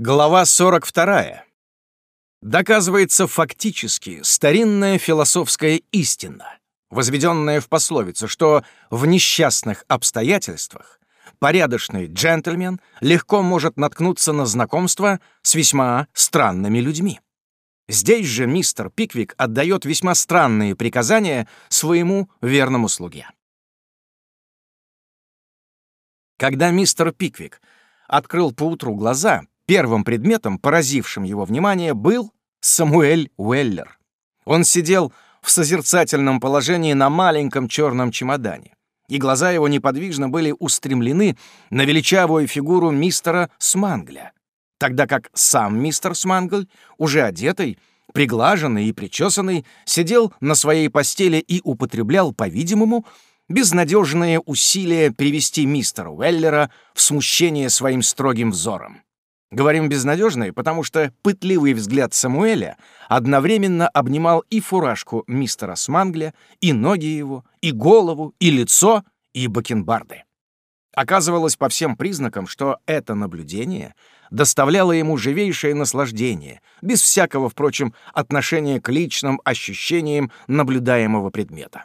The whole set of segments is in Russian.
Глава 42. Доказывается фактически старинная философская истина, возведенная в пословицу, что в несчастных обстоятельствах порядочный джентльмен легко может наткнуться на знакомство с весьма странными людьми. Здесь же мистер Пиквик отдает весьма странные приказания своему верному слуге. Когда мистер Пиквик открыл поутру глаза, первым предметом, поразившим его внимание, был Самуэль Уэллер. Он сидел в созерцательном положении на маленьком черном чемодане, и глаза его неподвижно были устремлены на величавую фигуру мистера Смангля тогда как сам мистер Смангль, уже одетый, приглаженный и причесанный, сидел на своей постели и употреблял, по-видимому, безнадежные усилия привести мистера Уэллера в смущение своим строгим взором. Говорим «безнадежные», потому что пытливый взгляд Самуэля одновременно обнимал и фуражку мистера Смангля, и ноги его, и голову, и лицо, и бакенбарды. Оказывалось по всем признакам, что это наблюдение доставляло ему живейшее наслаждение, без всякого, впрочем, отношения к личным ощущениям наблюдаемого предмета.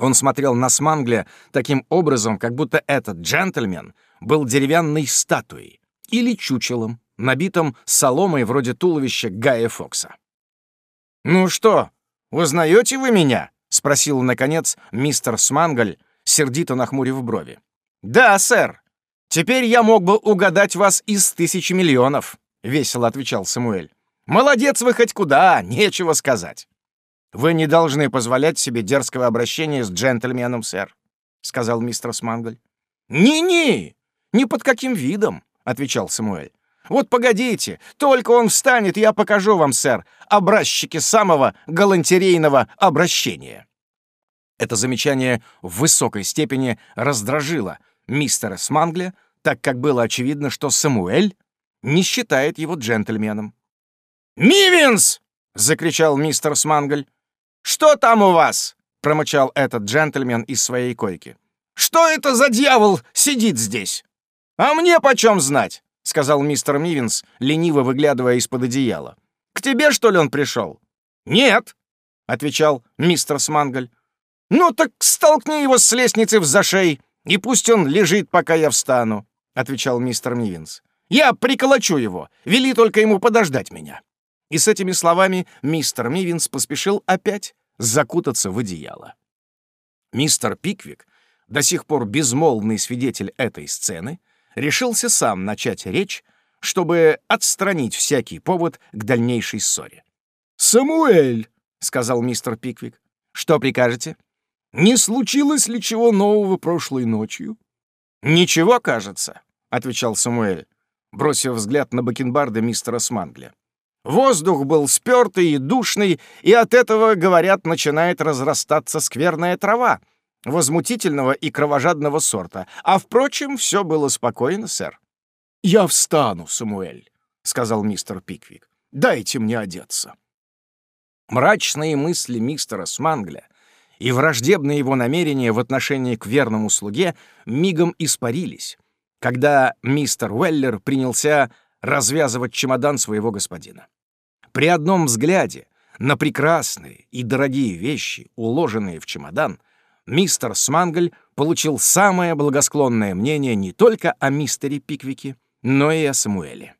Он смотрел на Смангля таким образом, как будто этот джентльмен был деревянной статуей или чучелом, набитым соломой вроде туловища Гая Фокса. «Ну что, узнаете вы меня?» — спросил, наконец, мистер Смангль, сердито нахмурив брови. «Да, сэр. Теперь я мог бы угадать вас из тысячи миллионов», — весело отвечал Самуэль. «Молодец вы хоть куда, нечего сказать». «Вы не должны позволять себе дерзкого обращения с джентльменом, сэр», — сказал мистер Смангль. «Не-не, ни под каким видом», — отвечал Самуэль. «Вот погодите, только он встанет, я покажу вам, сэр, образчики самого галантерейного обращения». Это замечание в высокой степени раздражило мистера Смангля, так как было очевидно, что Самуэль не считает его джентльменом. «Мивинс!» — закричал мистер Смангль. «Что там у вас?» — промычал этот джентльмен из своей койки. «Что это за дьявол сидит здесь?» «А мне почем знать?» — сказал мистер Мивинс, лениво выглядывая из-под одеяла. «К тебе, что ли, он пришел?» «Нет», — отвечал мистер Смангль. «Ну так столкни его с лестницы в зашей и пусть он лежит, пока я встану», — отвечал мистер Мивинс. «Я приколочу его, вели только ему подождать меня». И с этими словами мистер Мивинс поспешил опять закутаться в одеяло. Мистер Пиквик, до сих пор безмолвный свидетель этой сцены, решился сам начать речь, чтобы отстранить всякий повод к дальнейшей ссоре. «Самуэль!» — сказал мистер Пиквик. «Что прикажете?» Не случилось ли чего нового прошлой ночью? Ничего, кажется, отвечал Самуэль, бросив взгляд на бакенбарды мистера Смангля. Воздух был спёртый и душный, и от этого, говорят, начинает разрастаться скверная трава, возмутительного и кровожадного сорта. А, впрочем, все было спокойно, сэр. «Я встану, Самуэль», — сказал мистер Пиквик. «Дайте мне одеться». Мрачные мысли мистера Смангля и враждебные его намерения в отношении к верному слуге мигом испарились, когда мистер Уэллер принялся развязывать чемодан своего господина. При одном взгляде на прекрасные и дорогие вещи, уложенные в чемодан, мистер Смангль получил самое благосклонное мнение не только о мистере Пиквике, но и о Самуэле.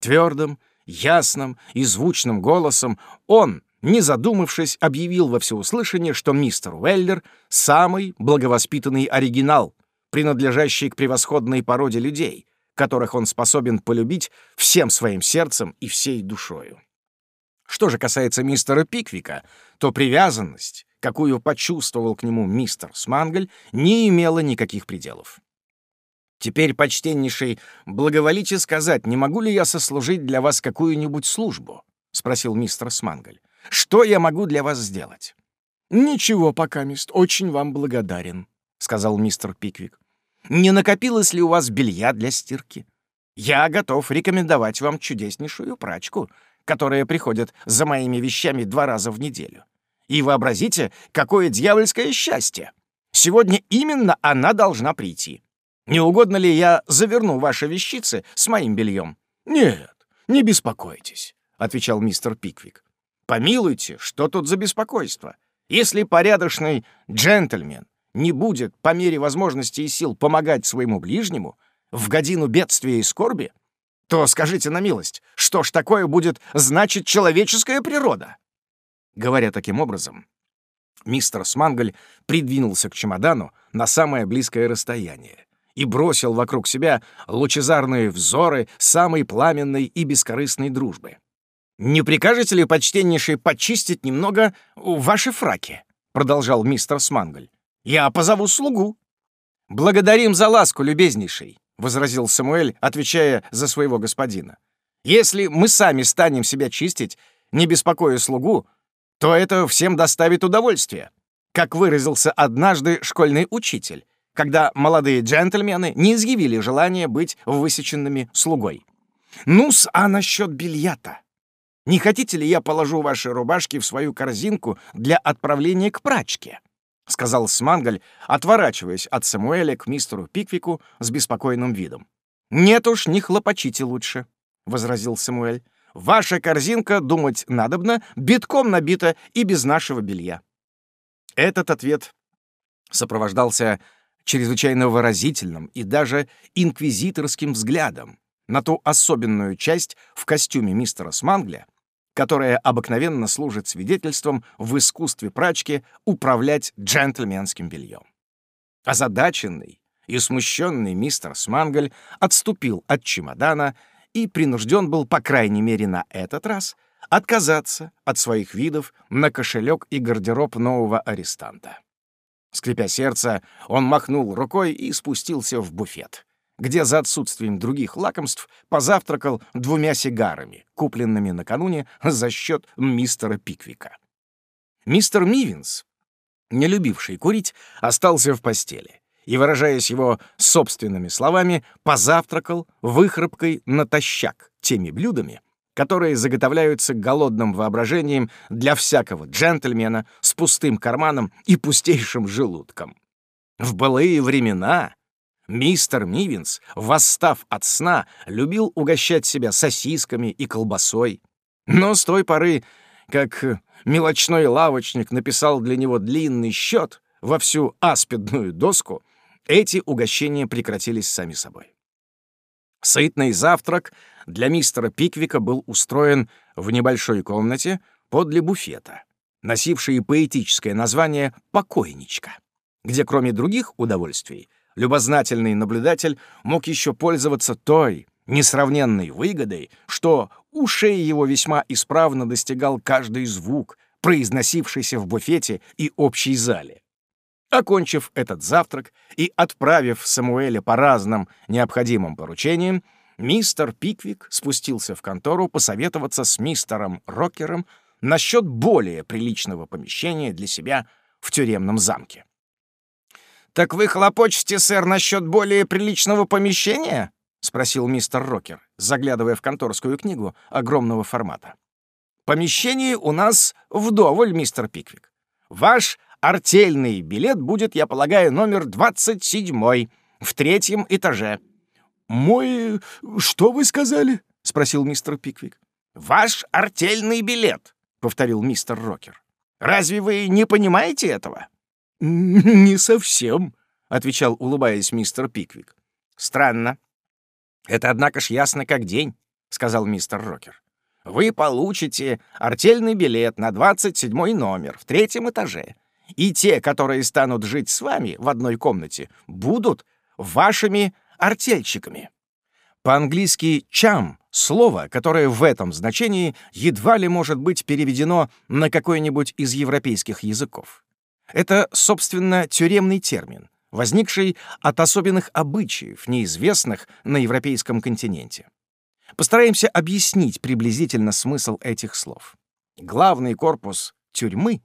Твердым, ясным и звучным голосом он, не задумавшись, объявил во всеуслышание, что мистер Уэллер — самый благовоспитанный оригинал, принадлежащий к превосходной породе людей, которых он способен полюбить всем своим сердцем и всей душою. Что же касается мистера Пиквика, то привязанность, какую почувствовал к нему мистер Смангль, не имела никаких пределов. «Теперь, почтеннейший, благоволите сказать, не могу ли я сослужить для вас какую-нибудь службу?» — спросил мистер Смангль. Что я могу для вас сделать?» «Ничего пока, мист, очень вам благодарен», — сказал мистер Пиквик. «Не накопилось ли у вас белья для стирки? Я готов рекомендовать вам чудеснейшую прачку, которая приходит за моими вещами два раза в неделю. И вообразите, какое дьявольское счастье! Сегодня именно она должна прийти. Не угодно ли я заверну ваши вещицы с моим бельем? «Нет, не беспокойтесь», — отвечал мистер Пиквик. «Помилуйте, что тут за беспокойство? Если порядочный джентльмен не будет по мере возможности и сил помогать своему ближнему в годину бедствия и скорби, то скажите на милость, что ж такое будет значить человеческая природа?» Говоря таким образом, мистер Сманголь придвинулся к чемодану на самое близкое расстояние и бросил вокруг себя лучезарные взоры самой пламенной и бескорыстной дружбы. «Не прикажете ли, почтеннейший, почистить немного ваши фраки?» — продолжал мистер Сманголь. «Я позову слугу». «Благодарим за ласку, любезнейший», — возразил Самуэль, отвечая за своего господина. «Если мы сами станем себя чистить, не беспокоя слугу, то это всем доставит удовольствие. Как выразился однажды школьный учитель, когда молодые джентльмены не изъявили желания быть высеченными слугой. Ну-с, а насчет белья-то? Не хотите ли я положу ваши рубашки в свою корзинку для отправления к прачке?» — сказал Смангаль, отворачиваясь от Самуэля к мистеру Пиквику с беспокойным видом. «Нет уж, не хлопочите лучше», — возразил Самуэль. «Ваша корзинка, думать надобно, битком набита и без нашего белья». Этот ответ сопровождался чрезвычайно выразительным и даже инквизиторским взглядом на ту особенную часть в костюме мистера Смангля, которая обыкновенно служит свидетельством в искусстве прачки управлять джентльменским бельем. Озадаченный и смущенный мистер Смангль отступил от чемодана и принужден был, по крайней мере на этот раз, отказаться от своих видов на кошелек и гардероб нового арестанта. Скрипя сердце, он махнул рукой и спустился в буфет, где за отсутствием других лакомств позавтракал двумя сигарами, купленными накануне за счет мистера Пиквика. Мистер Мивинс, не любивший курить, остался в постели и, выражаясь его собственными словами, позавтракал выхрапкой натощак теми блюдами, которые заготовляются голодным воображением для всякого джентльмена с пустым карманом и пустейшим желудком. В былые времена мистер Мивинс, восстав от сна, любил угощать себя сосисками и колбасой. Но с той поры, как мелочной лавочник написал для него длинный счет во всю аспидную доску, эти угощения прекратились сами собой. Сытный завтрак для мистера Пиквика был устроен в небольшой комнате подле буфета, носившей поэтическое название «покойничка», где, кроме других удовольствий, любознательный наблюдатель мог еще пользоваться той несравненной выгодой, что ушей его весьма исправно достигал каждый звук, произносившийся в буфете и общей зале. Окончив этот завтрак и отправив Самуэля по разным необходимым поручениям, мистер Пиквик спустился в контору посоветоваться с мистером Рокером насчет более приличного помещения для себя в тюремном замке. «Так вы хлопочете, сэр, насчет более приличного помещения?» — спросил мистер Рокер, заглядывая в конторскую книгу огромного формата. «Помещение у нас вдоволь, мистер Пиквик. Ваш Артельный билет будет, я полагаю, номер 27 в третьем этаже». «Мой... что вы сказали?» — спросил мистер Пиквик. «Ваш артельный билет», — повторил мистер Рокер. «Разве вы не понимаете этого?» «Не совсем», — отвечал, улыбаясь мистер Пиквик. «Странно. Это, однако ж, ясно как день», — сказал мистер Рокер. «Вы получите артельный билет на 27 номер в третьем этаже и те, которые станут жить с вами в одной комнате, будут вашими артельщиками. По-английски «чам» — слово, которое в этом значении едва ли может быть переведено на какой-нибудь из европейских языков. Это, собственно, тюремный термин, возникший от особенных обычаев, неизвестных на европейском континенте. Постараемся объяснить приблизительно смысл этих слов. Главный корпус тюрьмы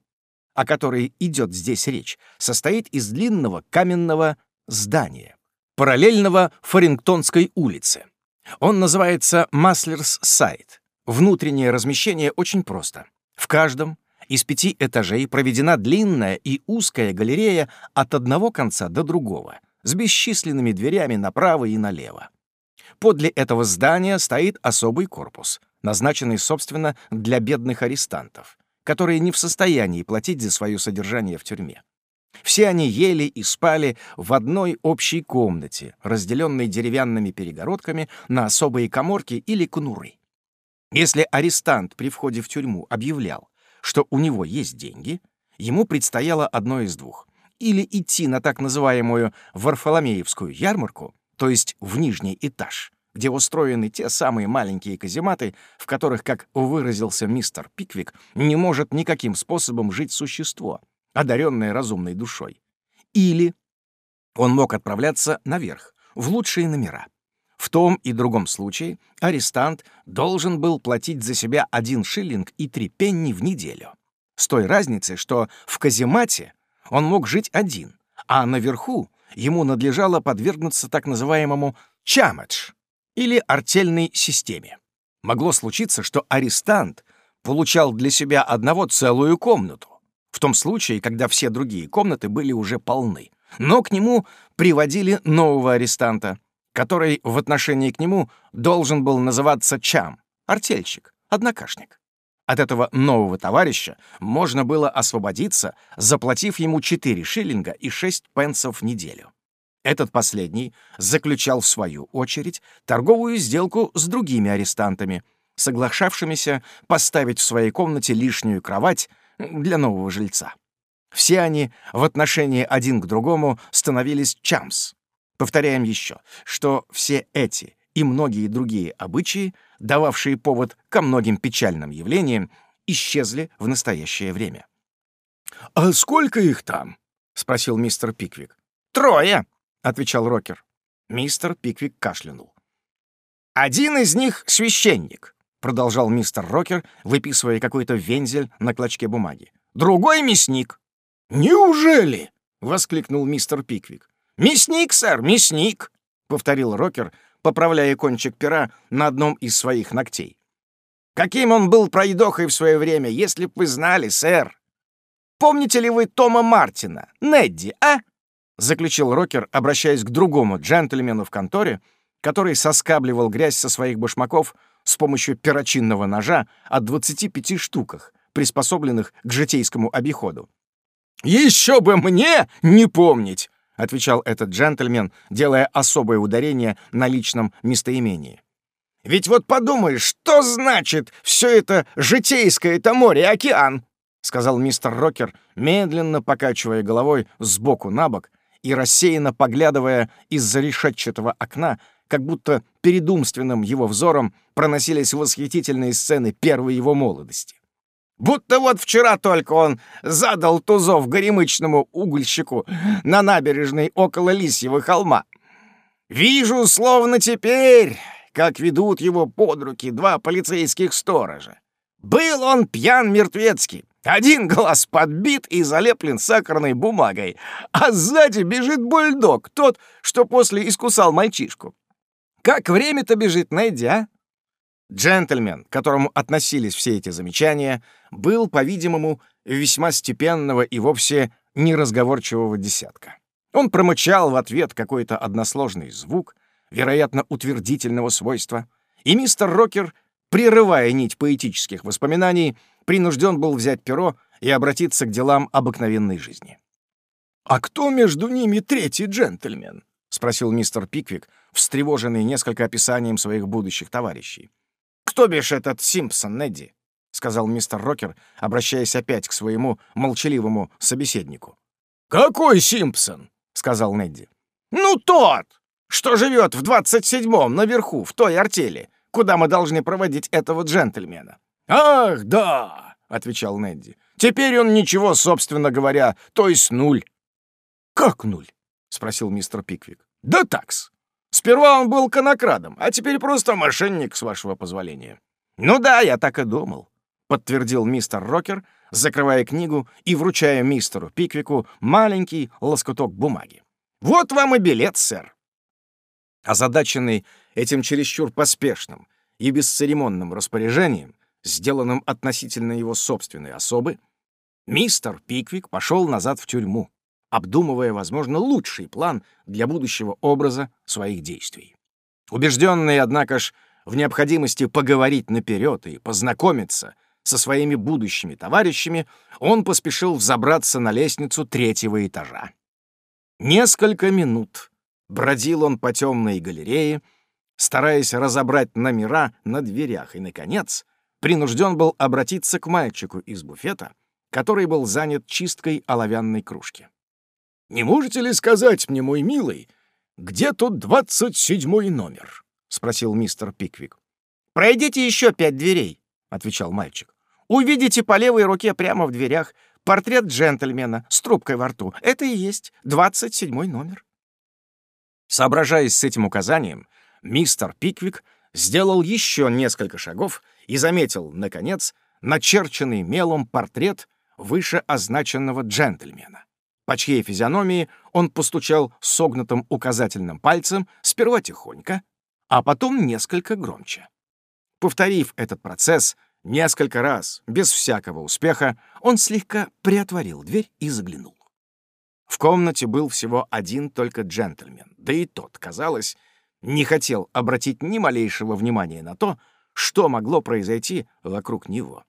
о которой идет здесь речь, состоит из длинного каменного здания, параллельного Фарингтонской улице. Он называется Маслерс Сайт. Внутреннее размещение очень просто. В каждом из пяти этажей проведена длинная и узкая галерея от одного конца до другого, с бесчисленными дверями направо и налево. подле этого здания стоит особый корпус, назначенный, собственно, для бедных арестантов, которые не в состоянии платить за свое содержание в тюрьме. Все они ели и спали в одной общей комнате, разделенной деревянными перегородками на особые коморки или конуры. Если арестант при входе в тюрьму объявлял, что у него есть деньги, ему предстояло одно из двух. Или идти на так называемую Варфоломеевскую ярмарку, то есть в нижний этаж, где устроены те самые маленькие казематы, в которых, как выразился мистер Пиквик, не может никаким способом жить существо, одаренное разумной душой. Или он мог отправляться наверх, в лучшие номера. В том и другом случае арестант должен был платить за себя один шиллинг и три пенни в неделю. С той разницей, что в каземате он мог жить один, а наверху ему надлежало подвергнуться так называемому «чамадж» или артельной системе. Могло случиться, что арестант получал для себя одного целую комнату, в том случае, когда все другие комнаты были уже полны. Но к нему приводили нового арестанта, который в отношении к нему должен был называться чам, артельщик, однокашник. От этого нового товарища можно было освободиться, заплатив ему 4 шиллинга и 6 пенсов в неделю. Этот последний заключал, в свою очередь, торговую сделку с другими арестантами, соглашавшимися поставить в своей комнате лишнюю кровать для нового жильца. Все они в отношении один к другому становились чамс. Повторяем еще, что все эти и многие другие обычаи, дававшие повод ко многим печальным явлениям, исчезли в настоящее время. «А сколько их там?» — спросил мистер Пиквик. «Трое», — отвечал Рокер. Мистер Пиквик кашлянул. «Один из них — священник», — продолжал мистер Рокер, выписывая какой-то вензель на клочке бумаги. «Другой — мясник». «Неужели?» — воскликнул мистер Пиквик. «Мясник, сэр, мясник», — повторил Рокер, поправляя кончик пера на одном из своих ногтей. «Каким он был пройдохой в свое время, если б вы знали, сэр! Помните ли вы Тома Мартина, Недди, а?» — заключил Рокер, обращаясь к другому джентльмену в конторе, который соскабливал грязь со своих башмаков с помощью перочинного ножа от 25 штуках, приспособленных к житейскому обиходу. «Еще бы мне не помнить!» — отвечал этот джентльмен, делая особое ударение на личном местоимении. «Ведь вот подумай, что значит все это житейское-то море и океан?» — сказал мистер Рокер, медленно покачивая головой сбоку на бок и рассеянно поглядывая из-за решетчатого окна, как будто перед умственным его взором проносились восхитительные сцены первой его молодости. Будто вот вчера только он задал тузов горемычному угольщику на набережной около Лисьего холма. Вижу, словно теперь, как ведут его под руки два полицейских сторожа. Был он пьян мертвецкий, один глаз подбит и залеплен сахарной бумагой, а сзади бежит бульдог, тот, что после искусал мальчишку. Как время-то бежит, найдя. Джентльмен, к которому относились все эти замечания, был, по-видимому, весьма степенного и вовсе неразговорчивого десятка. Он промычал в ответ какой-то односложный звук, вероятно, утвердительного свойства, и мистер Рокер, прерывая нить поэтических воспоминаний, принужден был взять перо и обратиться к делам обыкновенной жизни. «А кто между ними третий джентльмен?» — спросил мистер Пиквик, встревоженный несколько описанием своих будущих товарищей. «Кто бишь этот Симпсон, Недди?» — сказал мистер Рокер, обращаясь опять к своему молчаливому собеседнику. «Какой Симпсон?» — сказал Недди. «Ну, тот, что живет в двадцать седьмом наверху, в той артели, куда мы должны проводить этого джентльмена». «Ах, да!» — отвечал Недди. «Теперь он ничего, собственно говоря, то есть нуль». «Как нуль?» — спросил мистер Пиквик. «Да такс. Сперва он был конокрадом, а теперь просто мошенник, с вашего позволения». «Ну да, я так и думал», — подтвердил мистер Рокер, закрывая книгу и вручая мистеру Пиквику маленький лоскуток бумаги. «Вот вам и билет, сэр». Озадаченный этим чересчур поспешным и бесцеремонным распоряжением, сделанным относительно его собственной особы, мистер Пиквик пошел назад в тюрьму, обдумывая, возможно, лучший план для будущего образа своих действий. Убежденный, однако ж, в необходимости поговорить наперед и познакомиться со своими будущими товарищами, он поспешил взобраться на лестницу третьего этажа. Несколько минут бродил он по темной галерее, стараясь разобрать номера на дверях, и, наконец, принужден был обратиться к мальчику из буфета, который был занят чисткой оловянной кружки. «Не можете ли сказать мне, мой милый, где тут двадцать седьмой номер?» — спросил мистер Пиквик. «Пройдите еще пять дверей», — отвечал мальчик. «Увидите по левой руке прямо в дверях портрет джентльмена с трубкой во рту. Это и есть двадцать седьмой номер». Соображаясь с этим указанием, мистер Пиквик сделал еще несколько шагов и заметил, наконец, начерченный мелом портрет выше означенного джентльмена, по чьей физиономии он постучал согнутым указательным пальцем сперва тихонько, а потом несколько громче. Повторив этот процесс несколько раз, без всякого успеха, он слегка приотворил дверь и заглянул. В комнате был всего один только джентльмен, да и тот, казалось, не хотел обратить ни малейшего внимания на то, что могло произойти вокруг него.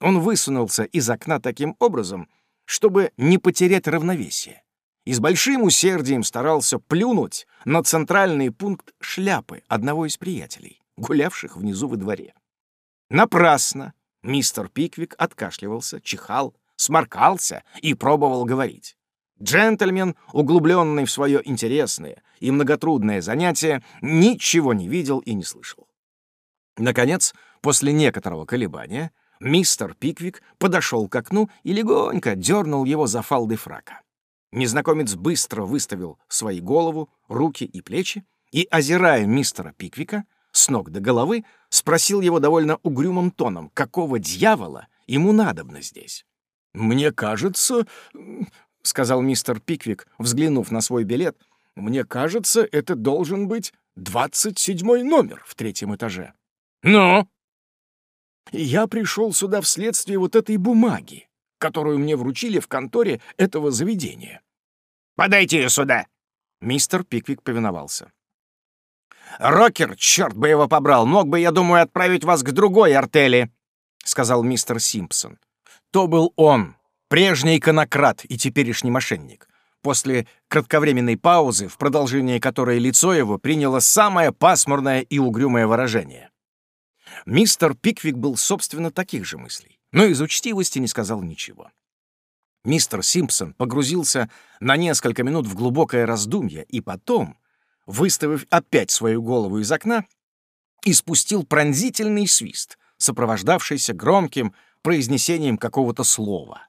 Он высунулся из окна таким образом, чтобы не потерять равновесие, и с большим усердием старался плюнуть на центральный пункт шляпы одного из приятелей, гулявших внизу во дворе. Напрасно мистер Пиквик откашливался, чихал, сморкался и пробовал говорить. Джентльмен, углубленный в свое интересное и многотрудное занятие, ничего не видел и не слышал. Наконец, после некоторого колебания, мистер Пиквик подошел к окну и легонько дернул его за фалды фрака. Незнакомец быстро выставил свои голову, руки и плечи и, озирая мистера Пиквика с ног до головы, спросил его довольно угрюмым тоном, какого дьявола ему надобно здесь. «Мне кажется, — сказал мистер Пиквик, взглянув на свой билет, — мне кажется, это должен быть двадцать седьмой номер в третьем этаже». «Ну?» «Я пришел сюда вследствие вот этой бумаги, которую мне вручили в конторе этого заведения». «Подайте ее сюда!» Мистер Пиквик повиновался. «Рокер, черт бы его побрал, мог бы, я думаю, отправить вас к другой артели», — сказал мистер Симпсон. То был он, прежний конократ и теперешний мошенник. После кратковременной паузы, в продолжении которой лицо его приняло самое пасмурное и угрюмое выражение. Мистер Пиквик был, собственно, таких же мыслей, но из учтивости не сказал ничего. Мистер Симпсон погрузился на несколько минут в глубокое раздумье и потом, выставив опять свою голову из окна, испустил пронзительный свист, сопровождавшийся громким произнесением какого-то слова.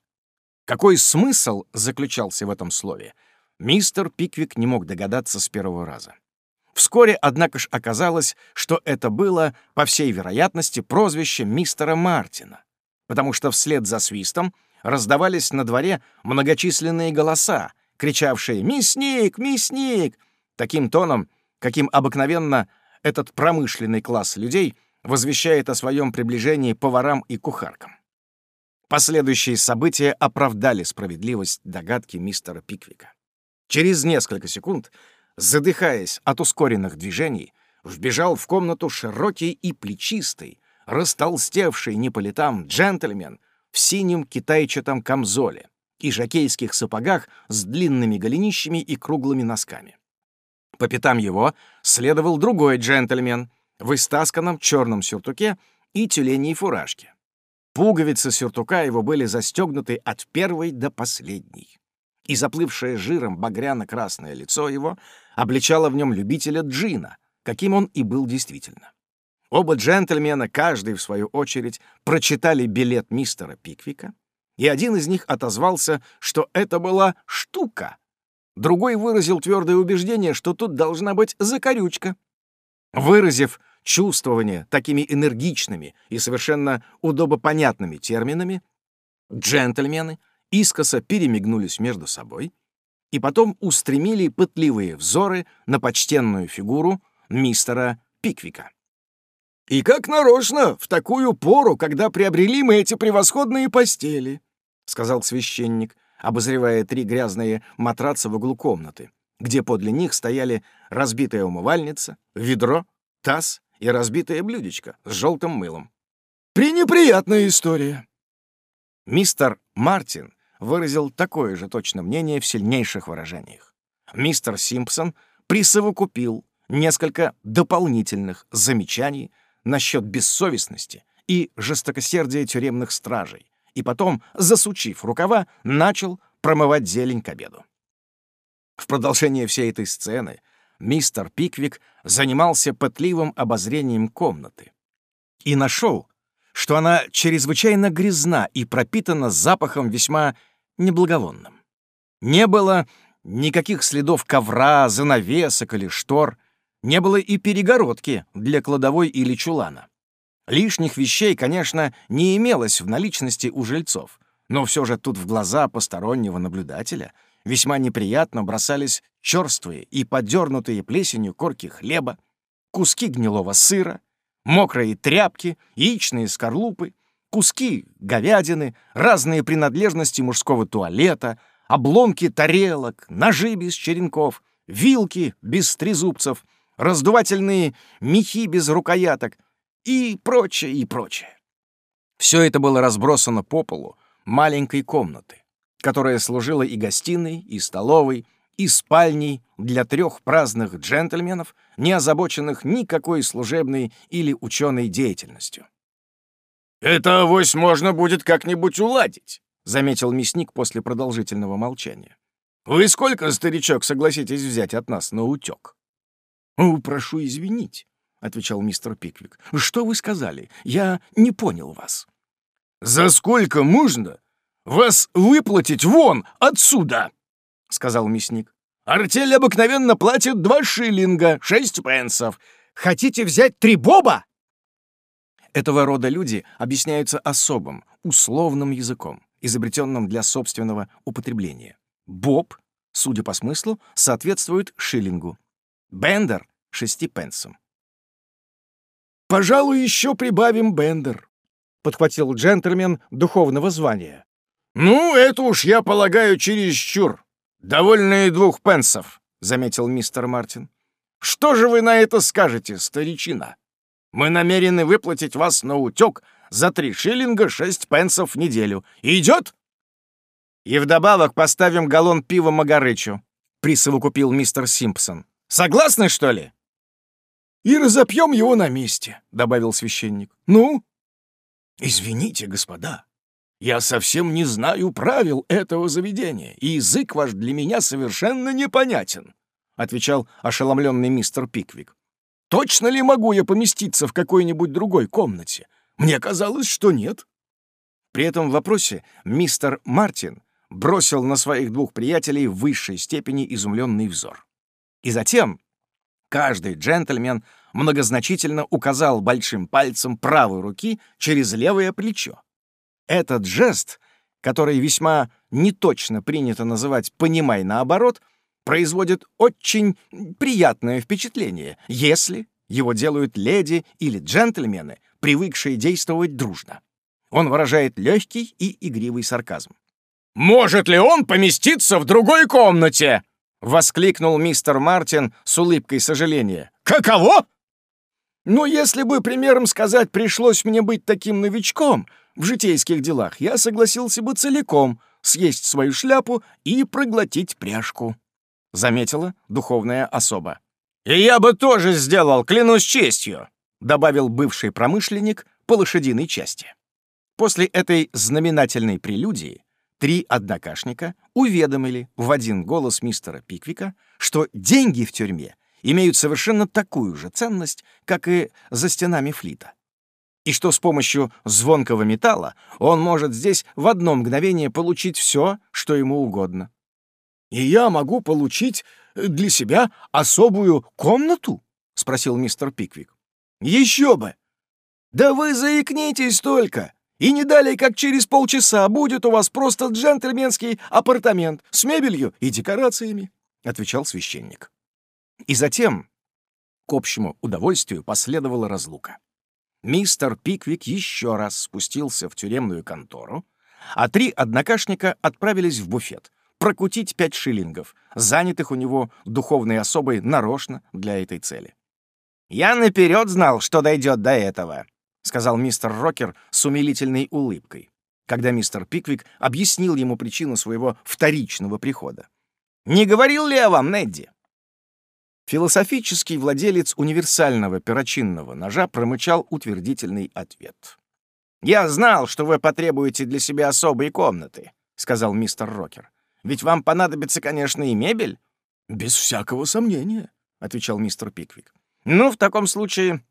Какой смысл заключался в этом слове, мистер Пиквик не мог догадаться с первого раза. Вскоре, однако ж, оказалось, что это было, по всей вероятности, прозвище мистера Мартина, потому что вслед за свистом раздавались на дворе многочисленные голоса, кричавшие «Мясник! Мясник!» таким тоном, каким обыкновенно этот промышленный класс людей возвещает о своем приближении поварам и кухаркам. Последующие события оправдали справедливость догадки мистера Пиквика. Через несколько секунд задыхаясь от ускоренных движений, вбежал в комнату широкий и плечистый, растолстевший не по летам джентльмен в синем китайчатом камзоле и жакейских сапогах с длинными голенищами и круглыми носками. По пятам его следовал другой джентльмен в истасканном черном сюртуке и тюленей фуражке. Пуговицы сюртука его были застегнуты от первой до последней и заплывшее жиром багряно-красное лицо его обличало в нем любителя джина, каким он и был действительно. Оба джентльмена, каждый в свою очередь, прочитали билет мистера Пиквика, и один из них отозвался, что это была штука. Другой выразил твердое убеждение, что тут должна быть закорючка. Выразив чувствование такими энергичными и совершенно удобопонятными терминами, джентльмены искоса перемигнулись между собой и потом устремили пытливые взоры на почтенную фигуру мистера Пиквика. «И как нарочно, в такую пору, когда приобрели мы эти превосходные постели», — сказал священник, обозревая три грязные матраца в углу комнаты, где подле них стояли разбитая умывальница, ведро, таз и разбитое блюдечко с желтым мылом. «Пренеприятная история!» Мистер Мартин выразил такое же точно мнение в сильнейших выражениях. Мистер Симпсон присовокупил несколько дополнительных замечаний насчет бессовестности и жестокосердия тюремных стражей, и потом, засучив рукава, начал промывать зелень к обеду. В продолжение всей этой сцены мистер Пиквик занимался пытливым обозрением комнаты и нашел, что она чрезвычайно грязна и пропитана запахом весьма неблаговонным. Не было никаких следов ковра, занавесок или штор, не было и перегородки для кладовой или чулана. Лишних вещей, конечно, не имелось в наличности у жильцов, но все же тут в глаза постороннего наблюдателя весьма неприятно бросались черствые и подернутые плесенью корки хлеба, куски гнилого сыра, мокрые тряпки, яичные скорлупы, куски говядины, разные принадлежности мужского туалета, обломки тарелок, ножи без черенков, вилки без трезубцев, раздувательные мехи без рукояток и прочее, и прочее. Все это было разбросано по полу маленькой комнаты, которая служила и гостиной, и столовой, и спальней для трех праздных джентльменов, не озабоченных никакой служебной или ученой деятельностью. «Это авось можно будет как-нибудь уладить», — заметил мясник после продолжительного молчания. «Вы сколько, старичок, согласитесь взять от нас на утёк?» «О, прошу извинить», — отвечал мистер Пиквик. «Что вы сказали? Я не понял вас». «За сколько можно вас выплатить вон отсюда?» — сказал мясник. «Артель обыкновенно платит два шиллинга, шесть пенсов. Хотите взять три боба?» Этого рода люди объясняются особым, условным языком, изобретенным для собственного употребления. Боб, судя по смыслу, соответствует шиллингу. Бендер — шести пенсам. «Пожалуй, еще прибавим Бендер», — подхватил джентльмен духовного звания. «Ну, это уж, я полагаю, чересчур. Довольно и двух пенсов», — заметил мистер Мартин. «Что же вы на это скажете, старичина? Мы намерены выплатить вас на утек за три шиллинга шесть пенсов в неделю. Идет?» «И вдобавок поставим галлон пива Магарычу», — присовокупил мистер Симпсон. «Согласны, что ли?» «И разопьем его на месте», — добавил священник. «Ну?» «Извините, господа, я совсем не знаю правил этого заведения, и язык ваш для меня совершенно непонятен», — отвечал ошеломленный мистер Пиквик. «Точно ли могу я поместиться в какой-нибудь другой комнате? Мне казалось, что нет». При этом вопросе мистер Мартин бросил на своих двух приятелей в высшей степени изумленный взор. И затем каждый джентльмен многозначительно указал большим пальцем правой руки через левое плечо. Этот жест, который весьма неточно принято называть «понимай наоборот», производит очень приятное впечатление, если его делают леди или джентльмены, привыкшие действовать дружно. Он выражает легкий и игривый сарказм. «Может ли он поместиться в другой комнате?» — воскликнул мистер Мартин с улыбкой сожаления. «Каково?» «Ну, если бы, примером сказать, пришлось мне быть таким новичком в житейских делах, я согласился бы целиком съесть свою шляпу и проглотить пряжку», — заметила духовная особа. «И я бы тоже сделал, клянусь честью», — добавил бывший промышленник по лошадиной части. После этой знаменательной прелюдии три однокашника уведомили в один голос мистера Пиквика, что деньги в тюрьме имеют совершенно такую же ценность, как и за стенами флита. И что с помощью звонкого металла он может здесь в одно мгновение получить все, что ему угодно. «И я могу получить для себя особую комнату?» — спросил мистер Пиквик. «Еще бы! Да вы заикнитесь только! И не далее, как через полчаса, будет у вас просто джентльменский апартамент с мебелью и декорациями», — отвечал священник. И затем, к общему удовольствию, последовала разлука. Мистер Пиквик еще раз спустился в тюремную контору, а три однокашника отправились в буфет прокутить пять шиллингов, занятых у него духовной особой нарочно для этой цели. «Я наперед знал, что дойдет до этого», — сказал мистер Рокер с умилительной улыбкой, когда мистер Пиквик объяснил ему причину своего вторичного прихода. «Не говорил ли я вам, Недди?» Философический владелец универсального перочинного ножа промычал утвердительный ответ. «Я знал, что вы потребуете для себя особые комнаты», — сказал мистер Рокер. «Ведь вам понадобится, конечно, и мебель». «Без всякого сомнения», — отвечал мистер Пиквик. «Ну, в таком случае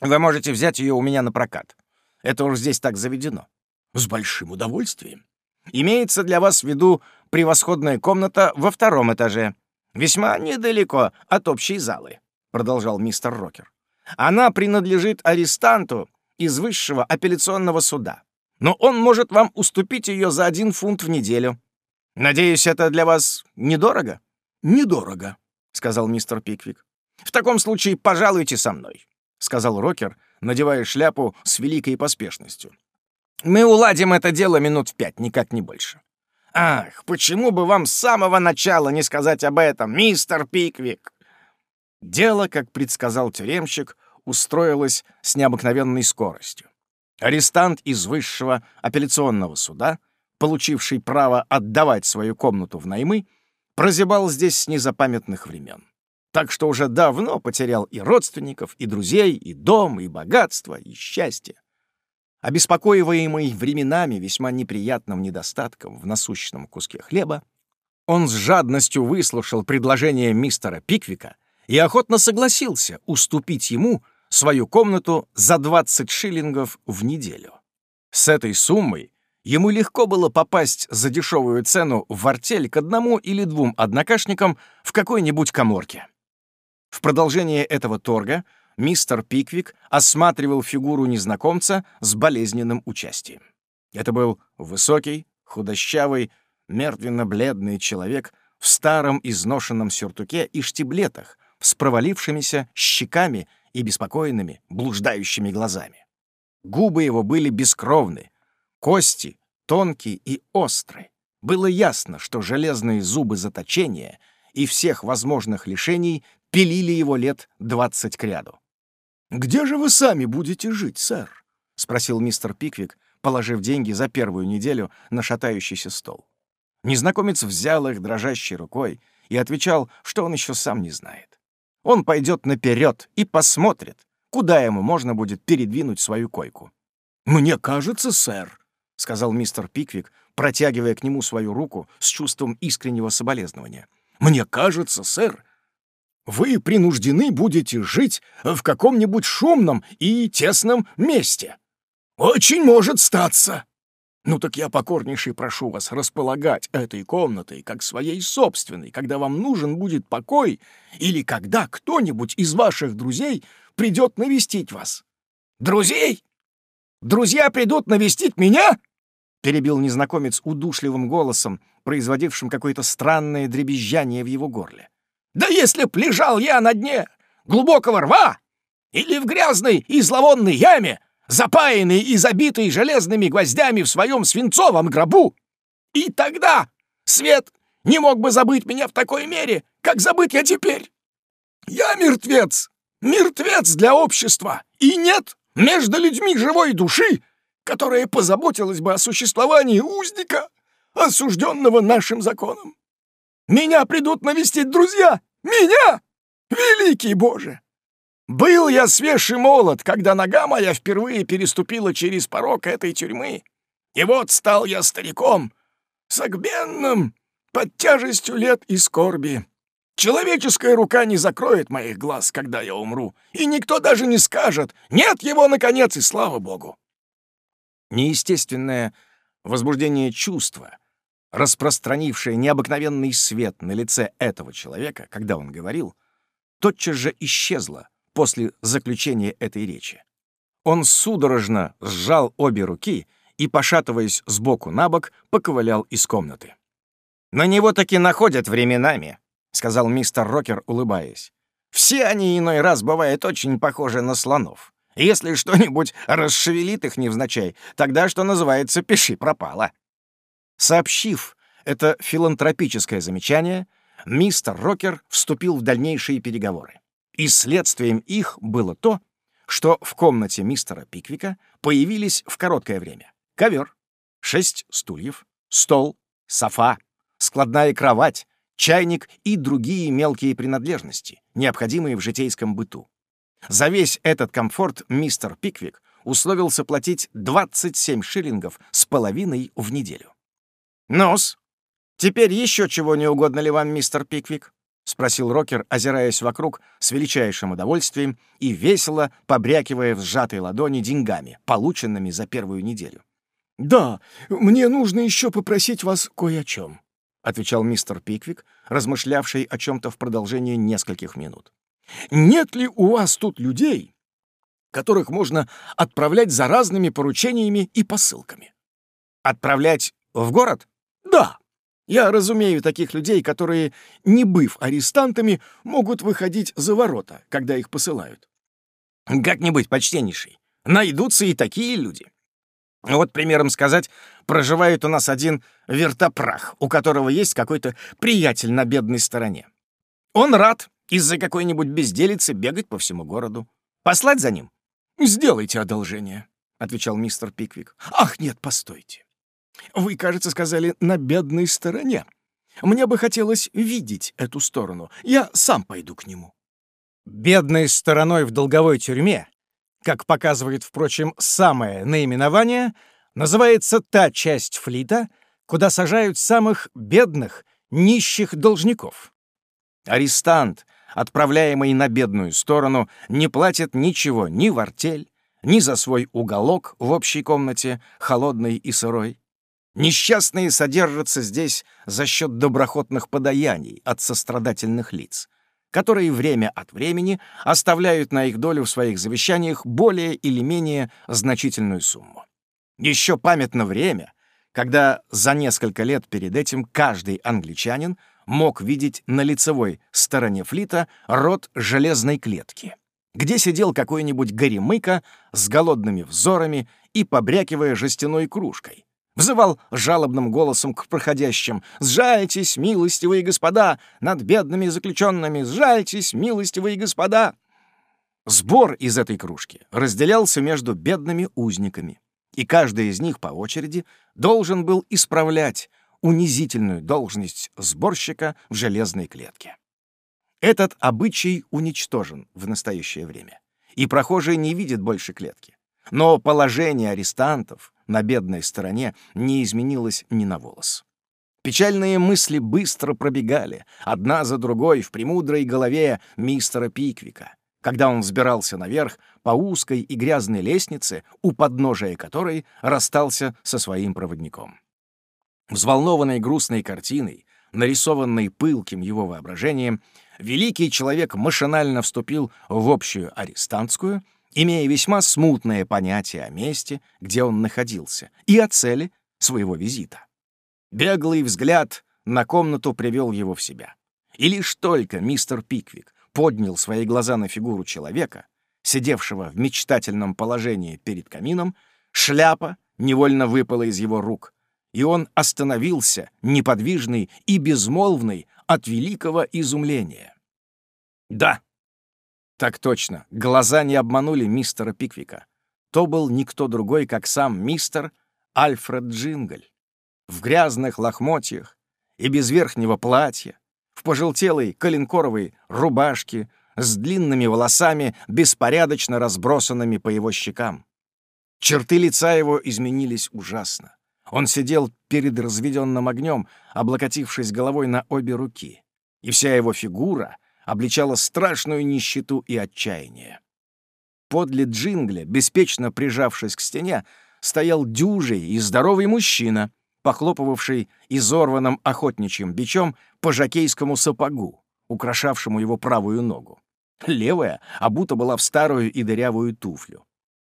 вы можете взять ее у меня на прокат. Это уж здесь так заведено». «С большим удовольствием». «Имеется для вас в виду превосходная комната во втором этаже, весьма недалеко от общей залы», — продолжал мистер Рокер. «Она принадлежит арестанту из высшего апелляционного суда, но он может вам уступить ее за один фунт в неделю. Надеюсь, это для вас недорого?» «Недорого», — сказал мистер Пиквик. «В таком случае пожалуйте со мной», — сказал Рокер, надевая шляпу с великой поспешностью. «Мы уладим это дело минут в пять, никак не больше». «Ах, почему бы вам с самого начала не сказать об этом, мистер Пиквик?» Дело, как предсказал тюремщик, устроилось с необыкновенной скоростью. Арестант из высшего апелляционного суда, получивший право отдавать свою комнату в наймы, прозябал здесь с незапамятных времен. Так что уже давно потерял и родственников, и друзей, и дом, и богатство, и счастье. Обеспокоиваемый временами весьма неприятным недостатком в насущном куске хлеба, он с жадностью выслушал предложение мистера Пиквика и охотно согласился уступить ему свою комнату за 20 шиллингов в неделю. С этой суммой ему легко было попасть за дешевую цену в артель к одному или двум однокашникам в какой-нибудь коморке. В продолжение этого торга мистер Пиквик осматривал фигуру незнакомца с болезненным участием. Это был высокий, худощавый, мертвенно-бледный человек в старом изношенном сюртуке и штиблетах с провалившимися щеками и беспокойными, блуждающими глазами. Губы его были бескровны, кости тонкие и острые. Было ясно, что железные зубы заточения и всех возможных лишений пилили его лет двадцать кряду. «Где же вы сами будете жить, сэр?» — спросил мистер Пиквик, положив деньги за первую неделю на шатающийся стол. Незнакомец взял их дрожащей рукой и отвечал, что он еще сам не знает. Он пойдет наперед и посмотрит, куда ему можно будет передвинуть свою койку. «Мне кажется, сэр», — сказал мистер Пиквик, протягивая к нему свою руку с чувством искреннего соболезнования. «Мне кажется, сэр, вы принуждены будете жить в каком-нибудь шумном и тесном месте. Очень может статься. Ну так я покорнейший прошу вас располагать этой комнатой как своей собственной, когда вам нужен будет покой или когда кто-нибудь из ваших друзей придет навестить вас. Друзей? Друзья придут навестить меня? Перебил незнакомец удушливым голосом, производившим какое-то странное дребезжание в его горле. Да если б лежал я на дне глубокого рва или в грязной и зловонной яме, запаянный и забитый железными гвоздями в своем свинцовом гробу, и тогда свет не мог бы забыть меня в такой мере, как забыть я теперь. Я мертвец, мертвец для общества, и нет между людьми живой души, которая позаботилась бы о существовании узника, осужденного нашим законом. Меня придут навестить друзья! Меня! Великий Боже! Был я свеж и молод, когда нога моя впервые переступила через порог этой тюрьмы. И вот стал я стариком, согбенным, под тяжестью лет и скорби. Человеческая рука не закроет моих глаз, когда я умру, и никто даже не скажет «нет его, наконец, и слава Богу». Неестественное возбуждение чувства — распространившее необыкновенный свет на лице этого человека, когда он говорил, тотчас же исчезло после заключения этой речи. Он судорожно сжал обе руки и, пошатываясь сбоку на бок, поковылял из комнаты. «На него таки находят временами», — сказал мистер Рокер, улыбаясь. «Все они иной раз бывают очень похожи на слонов. Если что-нибудь расшевелит их невзначай, тогда, что называется, пиши пропало». Сообщив это филантропическое замечание, мистер Рокер вступил в дальнейшие переговоры. И следствием их было то, что в комнате мистера Пиквика появились в короткое время ковер, шесть стульев, стол, софа, складная кровать, чайник и другие мелкие принадлежности, необходимые в житейском быту. За весь этот комфорт мистер Пиквик условился платить 27 шиллингов с половиной в неделю. «Ну-с, теперь еще чего не угодно ли вам, мистер Пиквик?» — спросил Рокер, озираясь вокруг с величайшим удовольствием и весело побрякивая в сжатой ладони деньгами, полученными за первую неделю. «Да, мне нужно еще попросить вас кое о чем», — отвечал мистер Пиквик, размышлявший о чем-то в продолжении нескольких минут. «Нет ли у вас тут людей, которых можно отправлять за разными поручениями и посылками?» «Отправлять в город?» «Да. Я разумею таких людей, которые, не быв арестантами, могут выходить за ворота, когда их посылают». «Как-нибудь, почтеннейший. Найдутся и такие люди. Вот, примером сказать, проживает у нас один вертопрах, у которого есть какой-то приятель на бедной стороне. Он рад из-за какой-нибудь безделицы бегать по всему городу. Послать за ним? «Сделайте одолжение», — отвечал мистер Пиквик. «Ах, нет, постойте. Вы, кажется, сказали «на бедной стороне». Мне бы хотелось видеть эту сторону. Я сам пойду к нему». Бедной стороной в долговой тюрьме как показывает, впрочем, самое наименование, называется та часть флита, куда сажают самых бедных, нищих должников. Арестант, отправляемый на бедную сторону, не платит ничего ни в артель, ни за свой уголок в общей комнате, холодной и сырой. Несчастные содержатся здесь за счет доброхотных подаяний от сострадательных лиц которые время от времени оставляют на их долю в своих завещаниях более или менее значительную сумму. Еще памятно время, когда за несколько лет перед этим каждый англичанин мог видеть на лицевой стороне флита рот железной клетки, где сидел какой-нибудь горемыка с голодными взорами и побрякивая жестяной кружкой, взывал жалобным голосом к проходящим «Сжальтесь, милостивые господа, над бедными заключенными! Сжальтесь, милостивые господа!» Сбор из этой кружки разделялся между бедными узниками, и каждый из них по очереди должен был исправлять унизительную должность сборщика в железной клетке. Этот обычай уничтожен в настоящее время, и прохожие не видят больше клетки. Но положение арестантов на бедной стороне не изменилось ни на волос. Печальные мысли быстро пробегали, одна за другой в премудрой голове мистера Пиквика, когда он взбирался наверх по узкой и грязной лестнице, у подножия которой расстался со своим проводником. Взволнованной грустной картиной, нарисованной пылким его воображением, великий человек машинально вступил в общую арестантскую — имея весьма смутное понятие о месте, где он находился, и о цели своего визита. Беглый взгляд на комнату привел его в себя. И лишь только мистер Пиквик поднял свои глаза на фигуру человека, сидевшего в мечтательном положении перед камином, шляпа невольно выпала из его рук, и он остановился, неподвижный и безмолвный от великого изумления. Да, так точно, глаза не обманули мистера Пиквика. То был никто другой, как сам мистер Альфред Джингль. В грязных лохмотьях и без верхнего платья, в пожелтелой коленкоровой рубашке, с длинными волосами, беспорядочно разбросанными по его щекам. Черты лица его изменились ужасно. Он сидел перед разведенным огнем, облокотившись головой на обе руки, и вся его фигура — обличала страшную нищету и отчаяние. Подле джингля, беспечно прижавшись к стене, стоял дюжий и здоровый мужчина, похлопывавший изорванным охотничьим бичом по жакейскому сапогу, украшавшему его правую ногу. Левая обута была в старую и дырявую туфлю.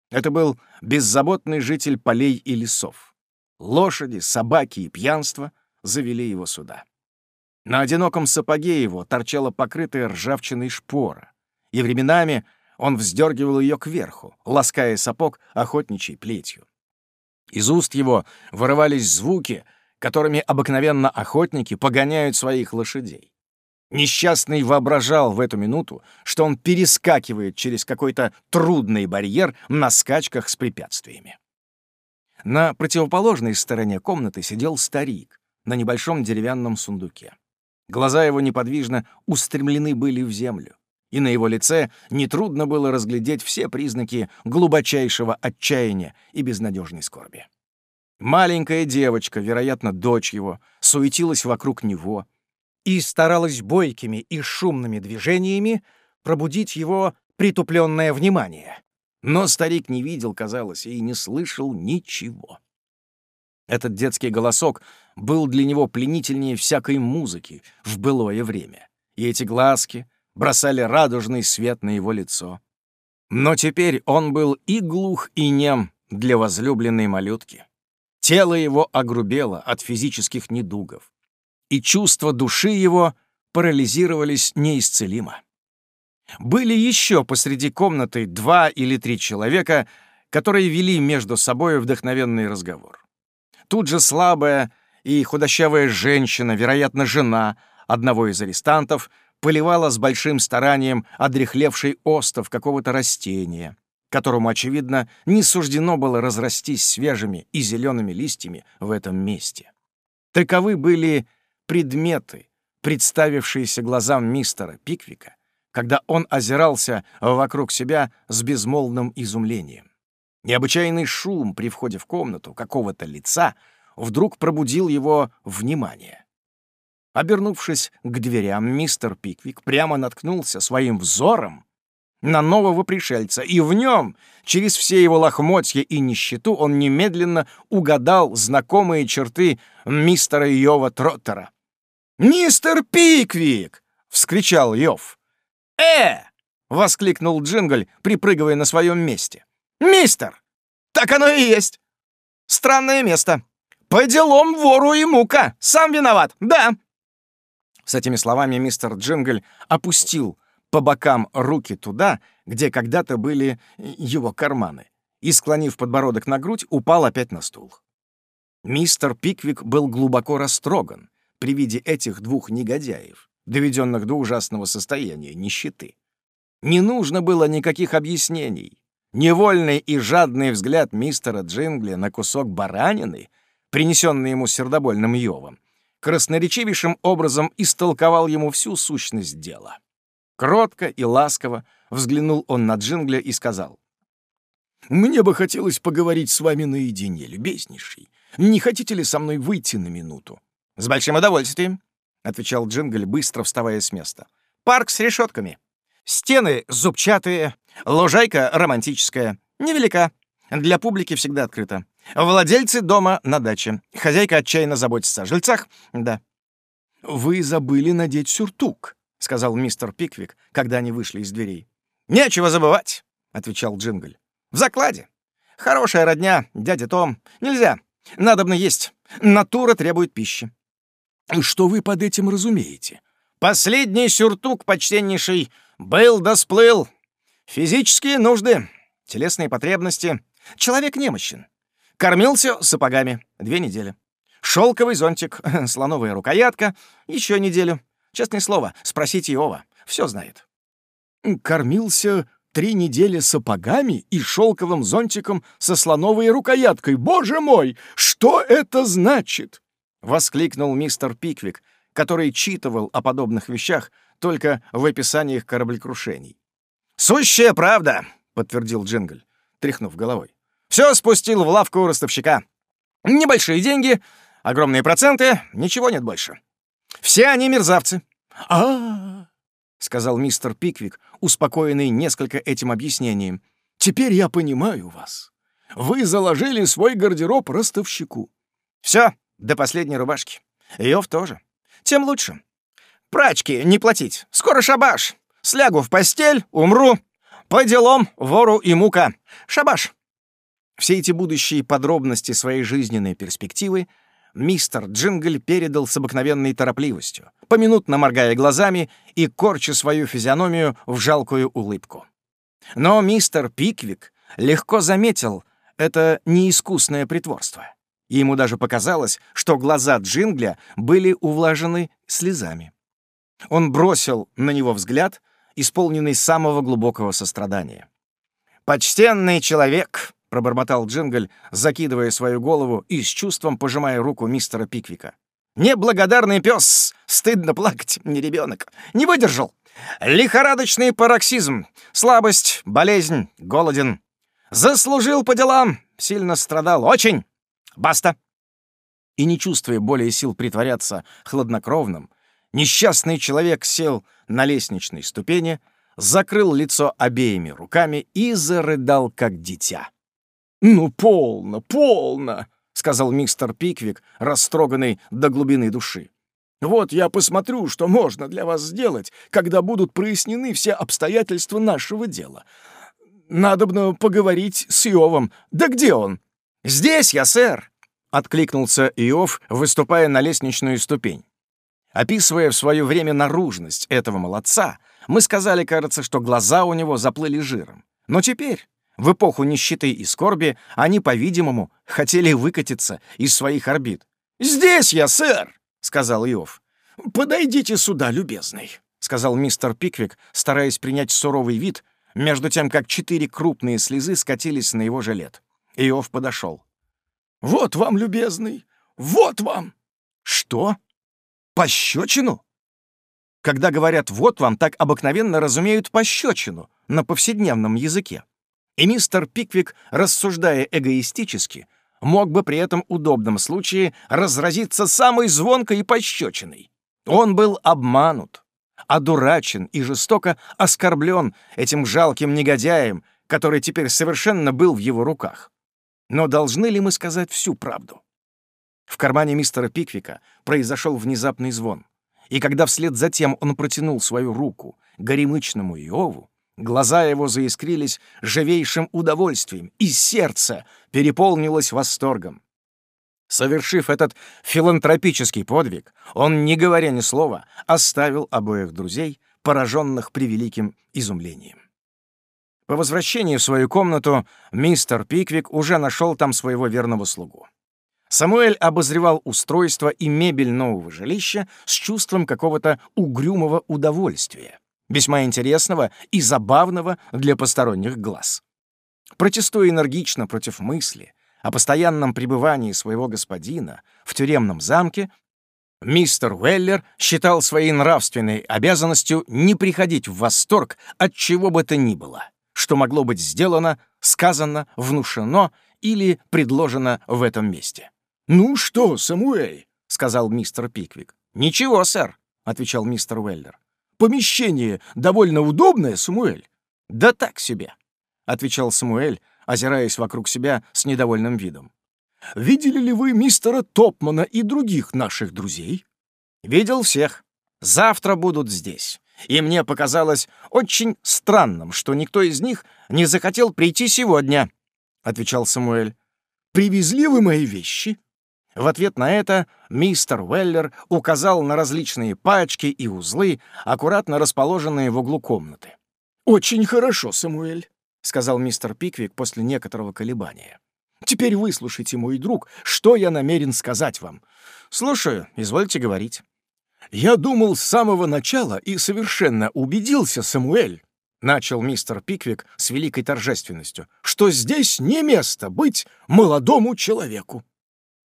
Это был беззаботный житель полей и лесов. Лошади, собаки и пьянство завели его сюда. На одиноком сапоге его торчала покрытая ржавчиной шпора, и временами он вздергивал ее кверху, лаская сапог охотничьей плетью. Из уст его вырывались звуки, которыми обыкновенно охотники погоняют своих лошадей. Несчастный воображал в эту минуту, что он перескакивает через какой-то трудный барьер на скачках с препятствиями. На противоположной стороне комнаты сидел старик на небольшом деревянном сундуке. Глаза его неподвижно устремлены были в землю, и на его лице нетрудно было разглядеть все признаки глубочайшего отчаяния и безнадежной скорби. Маленькая девочка, вероятно, дочь его, суетилась вокруг него и старалась бойкими и шумными движениями пробудить его притупленное внимание. Но старик не видел, казалось, и не слышал ничего. Этот детский голосок был для него пленительнее всякой музыки в былое время, и эти глазки бросали радужный свет на его лицо. Но теперь он был и глух, и нем для возлюбленной малютки. Тело его огрубело от физических недугов, и чувства души его парализировались неисцелимо. Были еще посреди комнаты два или три человека, которые вели между собой вдохновенный разговор. Тут же слабая и худощавая женщина, вероятно, жена одного из арестантов, поливала с большим старанием одрехлевший остов какого-то растения которому, очевидно, не суждено было разрастись свежими и зелеными листьями в этом месте. Таковы были предметы, представившиеся глазам мистера Пиквика, когда он озирался вокруг себя с безмолвным изумлением. Необычайный шум при входе в комнату какого-то лица вдруг пробудил его внимание. Обернувшись к дверям, мистер Пиквик прямо наткнулся своим взором на нового пришельца, и в нем, через все его лохмотья и нищету, он немедленно угадал знакомые черты мистера Йова Троттера. «Мистер Пиквик!» — вскричал Йов. «Э!» — воскликнул Джингль, припрыгивая на своем месте. «Мистер! Так оно и есть! Странное место. По делам вору и мука. Сам виноват, да!» С этими словами мистер Джингль опустил по бокам руки туда, где когда-то были его карманы, и, склонив подбородок на грудь, упал опять на стул. Мистер Пиквик был глубоко растроган при виде этих двух негодяев, доведенных до ужасного состояния нищеты. Не нужно было никаких объяснений. Невольный и жадный взгляд мистера Джингли на кусок баранины, принесенный ему сердобольным Йовом, красноречивейшим образом истолковал ему всю сущность дела. Кротко и ласково взглянул он на Джингля и сказал. «Мне бы хотелось поговорить с вами наедине, любезнейший. Не хотите ли со мной выйти на минуту?» «С большим удовольствием», — отвечал Джингль, быстро вставая с места. «Парк с решетками. Стены зубчатые, лужайка романтическая, невелика. Для публики всегда открыта. Владельцы дома на даче. Хозяйка отчаянно заботится о жильцах. Да». «Вы забыли надеть сюртук», — сказал мистер Пиквик, когда они вышли из дверей. «Нечего забывать», — отвечал Джингль. «В закладе. Хорошая родня, дядя Том. Нельзя. Надобно есть. Натура требует пищи». «Что вы под этим разумеете?» «Последний сюртук, почтеннейший, был да сплыл. Физические нужды, телесные потребности. Человек немощен. Кормился сапогами две недели. Шелковый зонтик, слоновая рукоятка, еще неделю. Честное слово, спросите Иова, все знает. Кормился три недели сапогами и шелковым зонтиком со слоновой рукояткой. Боже мой, что это значит? Воскликнул мистер Пиквик, который читывал о подобных вещах только в описаниях кораблекрушений. «Сущая правда!» — подтвердил Джингль, тряхнув головой. «Все спустил в лавку ростовщика. Небольшие деньги, огромные проценты, ничего нет больше. Все они мерзавцы. А, -а, -а сказал мистер Пиквик, успокоенный несколько этим объяснением. Теперь я понимаю вас. Вы заложили свой гардероб ростовщику. Все, до последней рубашки. Йов тоже. Тем лучше. Прачки не платить. Скоро шабаш. Слягу в постель, умру. По делам вору и мука. Шабаш. Все эти будущие подробности своей жизненной перспективы мистер Джингль передал с обыкновенной торопливостью, поминутно моргая глазами и корча свою физиономию в жалкую улыбку. Но мистер Пиквик легко заметил это неискусное притворство и ему даже показалось, что глаза Джингля были увлажены слезами. Он бросил на него взгляд, исполненный самого глубокого сострадания. «Почтенный человек!» — пробормотал Джингль, закидывая свою голову и с чувством пожимая руку мистера Пиквика. «Неблагодарный пес! Стыдно плакать, не ребенок. Не выдержал! Лихорадочный пароксизм, слабость, болезнь, голоден. Заслужил по делам, сильно страдал, очень. Баста!» И не чувствуя более сил притворяться хладнокровным, несчастный человек сел на лестничной ступени, закрыл лицо обеими руками и зарыдал, как дитя. «Ну, полно, полно!» — сказал мистер Пиквик, растроганный до глубины души. «Вот я посмотрю, что можно для вас сделать, когда будут прояснены все обстоятельства нашего дела. Надобно поговорить с Иовом. Да где он?» «Здесь я, сэр!» — откликнулся Иов, выступая на лестничную ступень. Описывая в свое время наружность этого молодца, мы сказали, кажется, что глаза у него заплыли жиром. Но теперь, в эпоху нищеты и скорби, они, по-видимому, хотели выкатиться из своих орбит. «Здесь я, сэр!» — сказал Иов. «Подойдите сюда, любезный», — сказал мистер Пиквик, стараясь принять суровый вид, между тем, как четыре крупные слезы скатились на его жилет. Иов подошел. «Вот вам, любезный! Вот вам!» «Что?» Пощечину? Когда говорят «вот вам», так обыкновенно разумеют пощечину на повседневном языке. И мистер Пиквик, рассуждая эгоистически, мог бы при этом удобном случае разразиться самой звонкой пощечиной. Он был обманут, одурачен и жестоко оскорблен этим жалким негодяем, который теперь совершенно был в его руках. Но должны ли мы сказать всю правду? В кармане мистера Пиквика произошел внезапный звон. И когда вслед за тем он протянул свою руку горемычному Иову, глаза его заискрились живейшим удовольствием, и сердце переполнилось восторгом. Совершив этот филантропический подвиг, он, не говоря ни слова, оставил обоих друзей, пораженных превеликим изумлением. По возвращении в свою комнату мистер Пиквик уже нашел там своего верного слугу. Самуэль обозревал устройство и мебель нового жилища с чувством какого-то угрюмого удовольствия, весьма интересного и забавного для посторонних глаз. Протестуя энергично против мысли о постоянном пребывании своего господина в тюремном замке, мистер Уэллер считал своей нравственной обязанностью не приходить в восторг от чего бы то ни было, что могло быть сделано, сказано, внушено или предложено в этом месте. «Ну что, Самуэль?» — сказал мистер Пиквик. «Ничего, сэр», — отвечал мистер Уэллер. «Помещение довольно удобное, Самуэль?» «Да так себе», — отвечал Самуэль, озираясь вокруг себя с недовольным видом. «Видели ли вы мистера Топмана и других наших друзей?» «Видел всех. Завтра будут здесь. И мне показалось очень странным, что никто из них не захотел прийти сегодня», — отвечал Самуэль. «Привезли вы мои вещи?» В ответ на это мистер Уэллер указал на различные пачки и узлы, аккуратно расположенные в углу комнаты. «Очень хорошо, Самуэль», — сказал мистер Пиквик после некоторого колебания. «Теперь выслушайте, мой друг, что я намерен сказать вам». «Слушаю, извольте говорить». «Я думал с самого начала и совершенно убедился, Самуэль», — начал мистер Пиквик с великой торжественностью, «что здесь не место быть молодому человеку».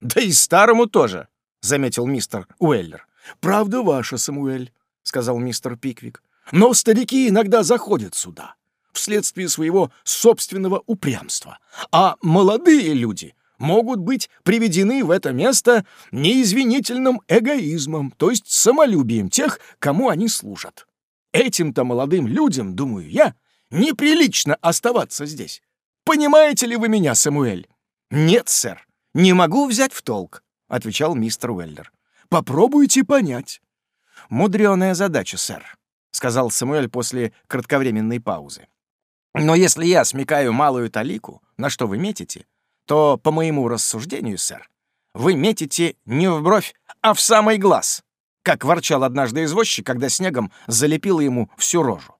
«Да и старому тоже», — заметил мистер Уэллер. «Правда ваша, Самуэль», — сказал мистер Пиквик. «Но старики иногда заходят сюда вследствие своего собственного упрямства, а молодые люди могут быть приведены в это место неизвинительным эгоизмом, то есть самолюбием тех, кому они служат. Этим-то молодым людям, думаю я, неприлично оставаться здесь. Понимаете ли вы меня, Самуэль? Нет, сэр. «Не могу взять в толк», — отвечал мистер Уэллер. «Попробуйте понять». «Мудрёная задача, сэр», — сказал Самуэль после кратковременной паузы. «Но если я смекаю малую талику, на что вы метите, то, по моему рассуждению, сэр, вы метите не в бровь, а в самый глаз, как ворчал однажды извозчик, когда снегом залепил ему всю рожу.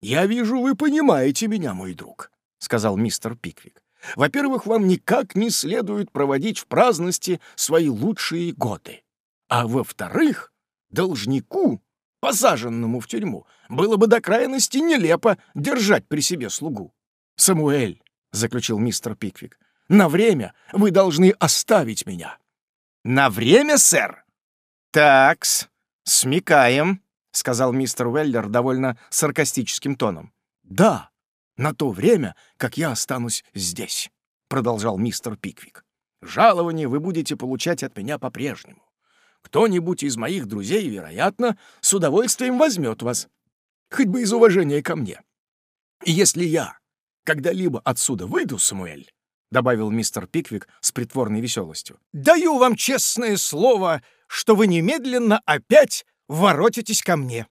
«Я вижу, вы понимаете меня, мой друг», — сказал мистер Пиквик. Во-первых, вам никак не следует проводить в праздности свои лучшие годы. А во-вторых, должнику, посаженному в тюрьму, было бы до крайности нелепо держать при себе слугу. «Самуэль», — заключил мистер Пиквик, — «на время вы должны оставить меня». «На время, сэр?» «Такс, смекаем», — сказал мистер Уэллер довольно саркастическим тоном. «Да, на то время, как я останусь здесь», — продолжал мистер Пиквик. «Жалование вы будете получать от меня по-прежнему. Кто-нибудь из моих друзей, вероятно, с удовольствием возьмет вас, хоть бы из уважения ко мне. И если я когда-либо отсюда выйду, Самуэль, — добавил мистер Пиквик с притворной веселостью, — даю вам честное слово, что вы немедленно опять воротитесь ко мне.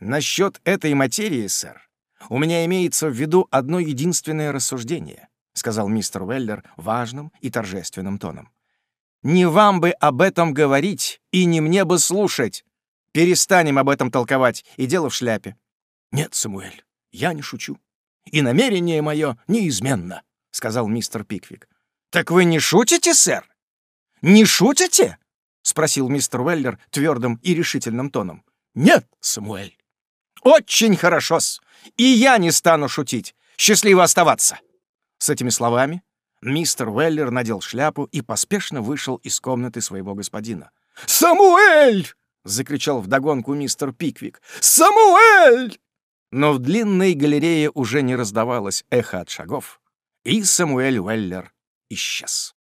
Насчет этой материи, сэр, у меня имеется в виду одно единственное рассуждение, — сказал мистер Уэллер важным и торжественным тоном. Не вам бы об этом говорить, и не мне бы слушать. Перестанем об этом толковать, и дело в шляпе. Нет, Самуэль, я не шучу. И намерение мое неизменно, — сказал мистер Пиквик. Так вы не шутите, сэр? Не шутите? — спросил мистер Уэллер твердым и решительным тоном. Нет, Самуэль. Очень хорошо-с. И я не стану шутить. Счастливо оставаться. С этими словами Мистер Уэллер надел шляпу и поспешно вышел из комнаты своего господина. «Самуэль!» — закричал вдогонку мистер Пиквик. «Самуэль!» Но в длинной галерее уже не раздавалось эхо от шагов, и Самуэль Уэллер исчез.